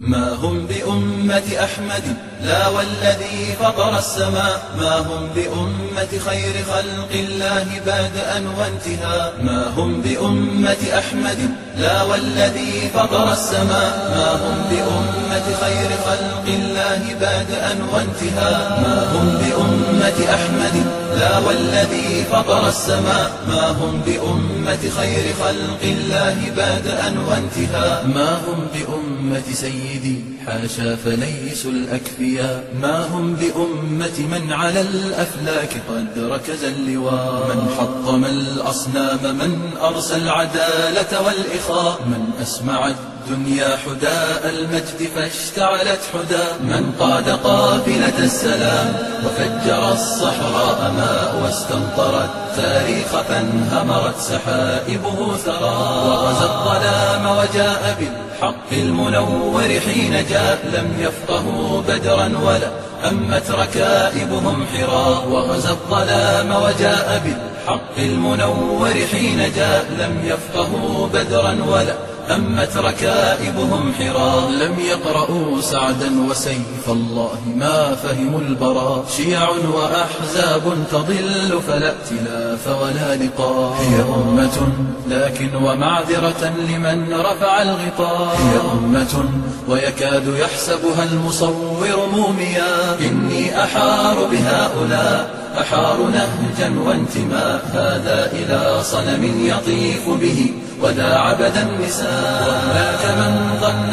ما هم بأمة أحمد لا والذي فطر السماء. ما هم بأمة خير خلق الله بادأ وانتهاء. ما هم بأمة أحمد لا والذي فطر السماء. ما هم بأمة خير خلق الله بادأ وانتهاء. ما هم بأمة أحمد والذي فطر السماء. ما هم بأمة خير خلق الله بادأ وانتهاء ما هم بأمة سيدي حاشا فليسوا الأكفياء ما هم بأمة من على الأفلاك قد ركز اللواء. من حطم الأصنام من أرسى العدالة والإخاء. من أسمع الدنيا حداء المجد فاشتعلت حدا. من قاد قافلة السلام وفجر الصحراء ماء واستمطر التاريخ فانهمرت سحائبه ثرى. وغزى الظلام وجاء بالحق المنور حين جاء. لم يفقهوا بدرا ولا أمت ركائبهم حرا. وغزى الظلام وجاء بالحق المنور حين جاء. لم يفقهوا بدرا ولا أمت ركائبهم حرا لم يقرأوا سعدا وسيف الله ما فهموا البراء. شيع وأحزاب تضل فلا ائتلاف ولا لقاء هي أمة لكن ومعذرة لمن رفع الغطاء. هي أمة ويكاد يحسبها المصور موميا. إني أحار بهؤلاء أحار نهجا وانتماء هذا إلى صنم يطيف به ودا عبد النساء وهناك من ظن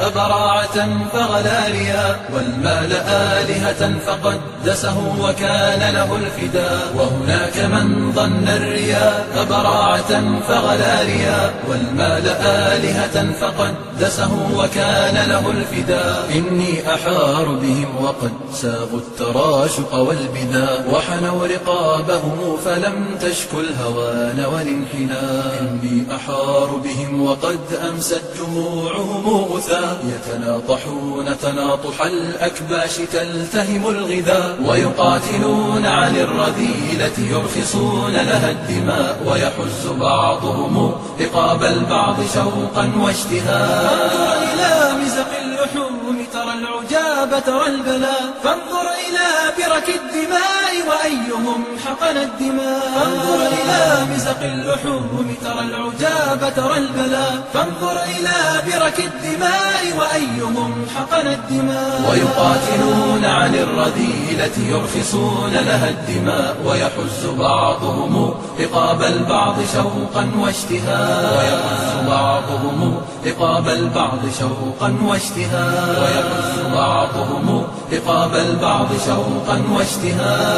فبراعة فغلا رياء والمال آلهة فقدسه وكان له الفداء. وهناك من ظن الرياء فبراعة فغلا رياء والمال آلهة فقدسه وكان له الفداء. إني أحار بهم وقد ساغوا التراشق والبداء وحنوا رقابهم فلم تشك الهوان والانحناء. إني أحار بهم وقد أمست جموعهم غثاء يتناطحون تناطح الأكباش تلتهم الغذاء ويقاتلون عن الرذيلة يرخصون لها الدماء ويحز بعضهم رقاب البعض شوقا واشتهاء. إلى مزق اللحوم ترى العجاب ترى البلاء فانظر إلى برك الدماء. وأيهم حقن الدماء. فانظر إلى مزق اللحوم ترى العجاب ترى البلاء. فانظر إلى برك الدماء وأيهم حقن الدماء. ويقاتلون عن الرذيلة يرخصون لها الدماء. ويحز بعضهم رقاب البعض شوقا واشتهاء. ويحز بعضهم رقاب البعض شوقا واشتهاء. ويحز بعضهم رقاب البعض شوقا واشتهاء.